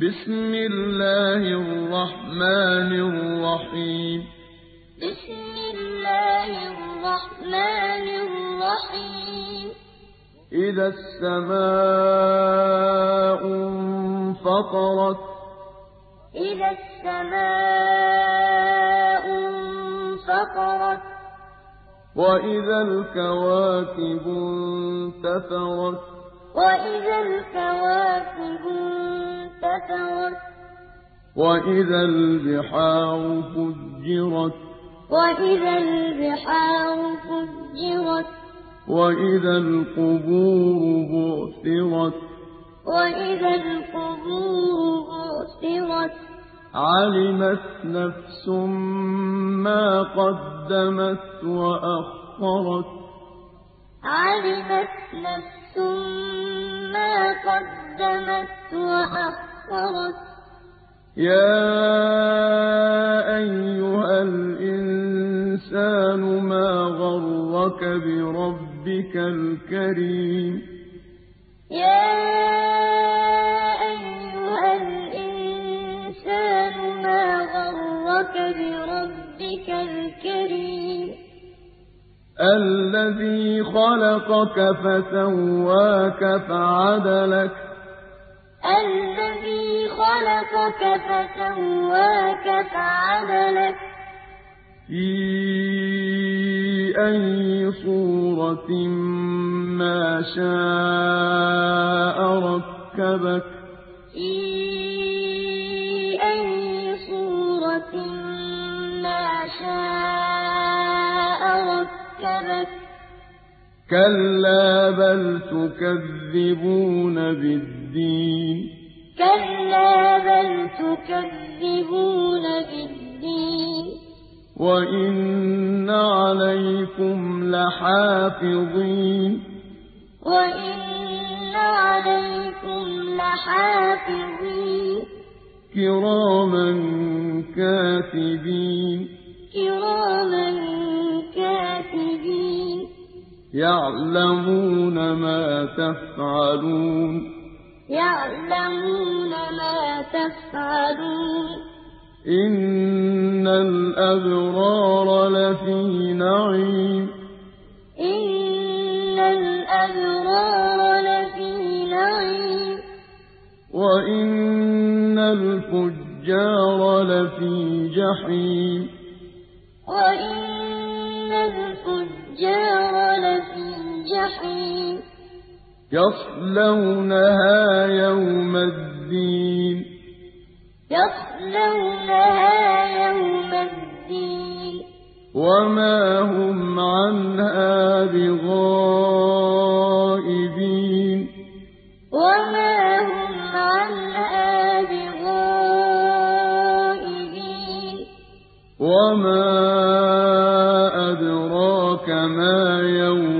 بسم الله الرحمن الرحيم. بسم الله الرحمن الرحيم. إذا السماء انفطرت. إذا السماء انفطرت. وإذا الكواكب انتثرت. وإذا الكواكب انتثرت وإذا البحار فجرت وإذا البحار فجرت وإذا القبور بعثرت وإذا القبور بعثرت علمت نفس ما قدمت وأخرت علمت نفس ما قدمت وأخرت يا أيها الإنسان ما غرك بربك الكريم؟ يا أيها الإنسان ما غرك بربك الكريم؟ الذي خلقك فسواك فعدلك الذي خلقك فسواك فعدلك في أي صورة ما شاء ركبك في أي صورة ما شاء ركبك كلا بل تكذبون بالدين كلا بل تكذبون بالدين. وإن عليكم لحافظين. وإن عليكم لحافظين. كراما كاتبين. كراما كاتبين. يعلمون ما تفعلون. يعلمون ما تفعلون. إن الأبرار لفي نعيم. إن الأبرار لفي نعيم. وإن الفجار لفي جحيم. وإن الفجار لفي جحيم. يصلونها يوم الدين. يصلونها يوم الدين. وما هم عنها بغائبين. وما هم عنها بغائبين. وما أدراك ما يوم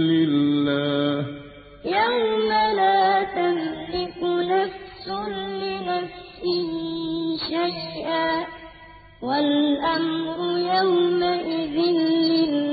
شيئا والأمر يومئذ لله